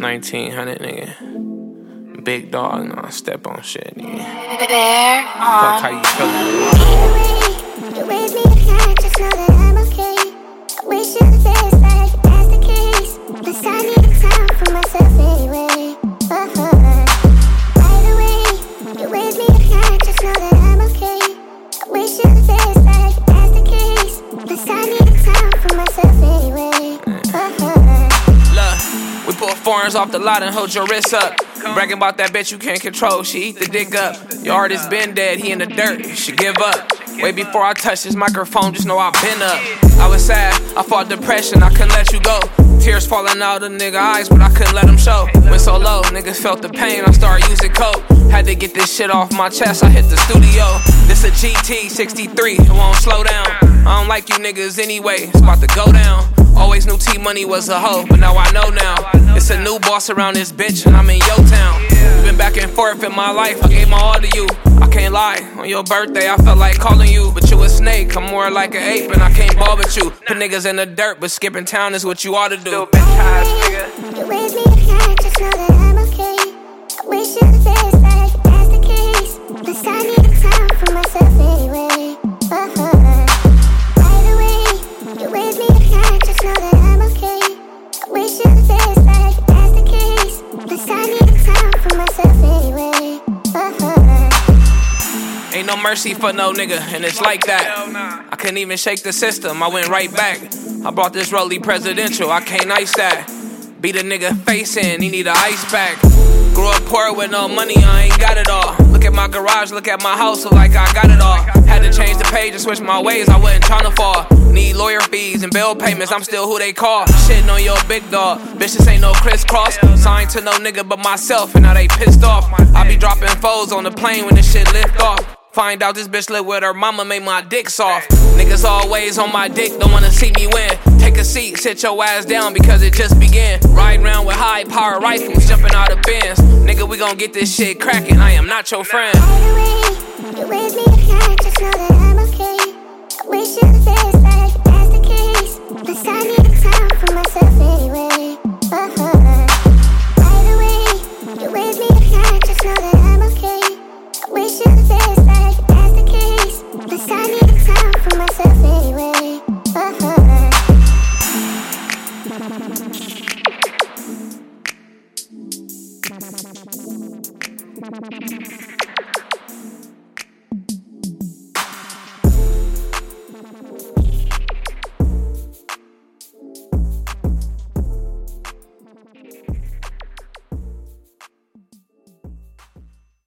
1900, nigga. Big dog, no, I step on shit, nigga. Bear Fuck how you feeling? Foreigns off the lot and hold your wrist up. Bragging about that bitch you can't control, she eat the dick up. Your artist been dead, he in the dirt, you should give up. Way before I touch this microphone, just know I've been up. I was sad, I fought depression, I couldn't let you go. Tears falling out of nigga eyes, but I couldn't let them show. Went so low, niggas felt the pain, I started using coke. Had to get this shit off my chest, I hit the studio. This a GT 63, it won't slow down. I don't like you niggas anyway, it's about to go down. Always knew T Money was a hoe, but now I know now. It's a new boss around this bitch, and I'm in yo town. We been back and forth in my life, I gave my all to you. I can't lie, on your birthday, I felt like calling you, but you a snake. I'm more like an ape, and I can't ball with you. Put niggas in the dirt, but skipping town is what you ought to do. You raise me to just know that mercy for no nigga, and it's like that. I couldn't even shake the system, I went right back. I brought this Rolly presidential, I can't ice that. Beat a nigga face in, he need a ice pack. Grew up poor with no money, I ain't got it all. Look at my garage, look at my house, look like I got it all. Had to change the page and switch my ways, I wasn't tryna fall. Need lawyer fees and bill payments, I'm still who they call. Shitting on your big dog, bitch, this ain't no crisscross. Signed to no nigga but myself, and now they pissed off. I be dropping foes on the plane when this shit lift off. Find out this bitch live with her mama, made my dick soft. Niggas always on my dick, don't wanna see me win. Take a seat, sit your ass down because it just began. Riding around with high power rifles, jumping out of bins. Nigga, we gon' get this shit cracking. I am not your friend. Either way, you raise me just know that I'm okay. I wish you like that's the case. Plus, I need time for myself anyway. Uh-huh. You raise me just know that I'm okay. I wish you best, Thank you.